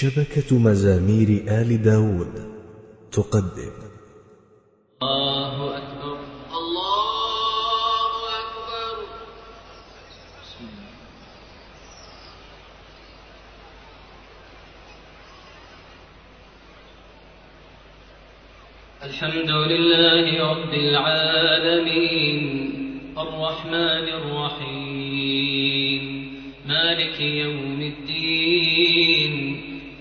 شبكة مزامير آل داود تقدم. الله أكبر الله أكبر. الحمد لله رب العالمين الرحمن الرحيم مالك يوم الدين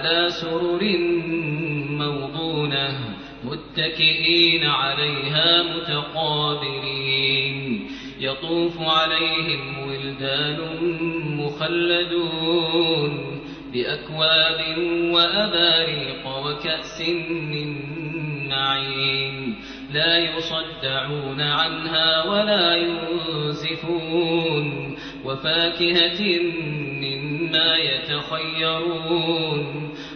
على سرر موضونة متكئين عليها متقابلين. يطوف عليهم ولدان مخلدون بأكواب وأباريق وكأس من معين لا يصدعون عنها ولا ينزفون. وفاكهة مما يتخيرون.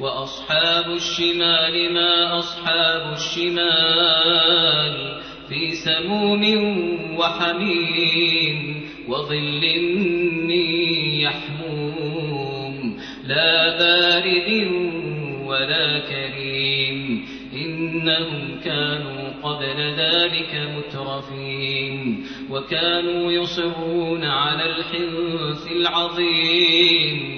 وأصحاب الشمال ما أصحاب الشمال في سموم وحميم وظل يحموم. لا بارد ولا كريم. إنهم كانوا قبل ذلك مترفين. وكانوا يصرون على الحنث العظيم.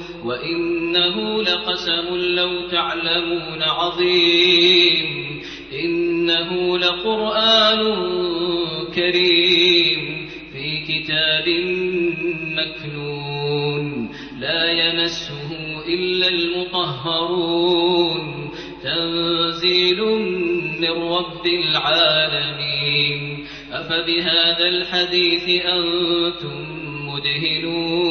وإنه لقسم لو تعلمون عظيم إنه لقرآن كريم في كتاب مكنون لا يمسه إلا المطهرون تنزيل من رب العالمين أفبهذا الحديث أنتم مدهنون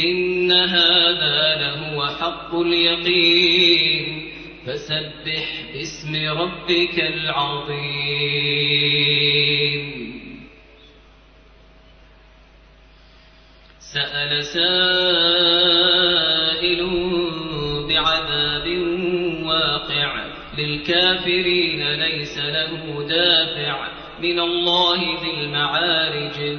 إن هذا لهو حق اليقين. فسبح باسم ربك العظيم. سأل سائل بعذاب واقع. للكافرين ليس له دافع. من الله ذي المعارج.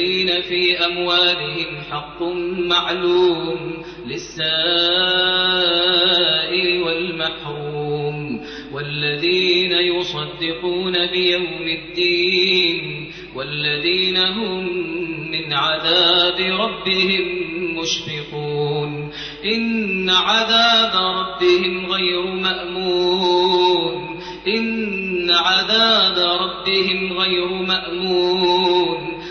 والذين في أموالهم حق معلوم للسائل والمحروم والذين يصدقون بيوم الدين والذين هم من عذاب ربهم مشفقون إن عذاب ربهم غير مأمون إن عذاب ربهم غير مأمون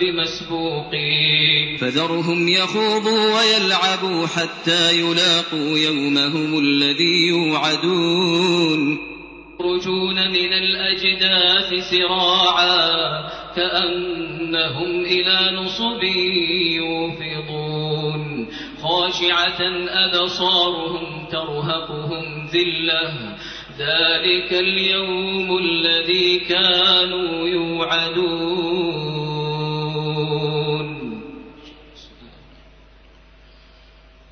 بمسبوقين فذرهم يخوضوا ويلعبوا حتى يلاقوا يومهم الذي يوعدون. يخرجون من الأجداث سراعا كأنهم إلى نصب يوفضون. خاشعة أبصارهم ترهقهم ذلة. ذلك اليوم الذي كانوا يوعدون.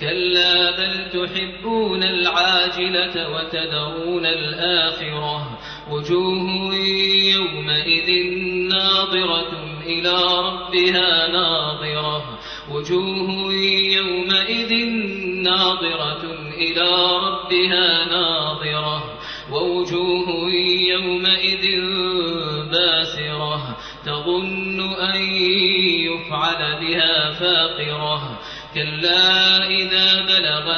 كلا بل تحبون العاجلة وتذرون الآخرة وجوه يومئذ ناظرة إلى ربها ناظرة وجوه يومئذ ناظرة إلى ربها ناظرة ووجوه يومئذ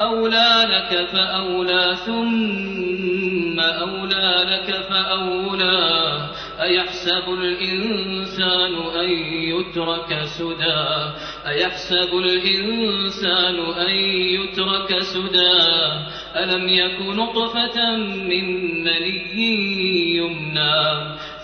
أولى لك فأولى ثم أولى لك فأولى. أيحسب الإنسان أن يترك سدى؟ أيحسب الإنسان أن يترك سدى؟ ألم يك نطفة من مني يمنى؟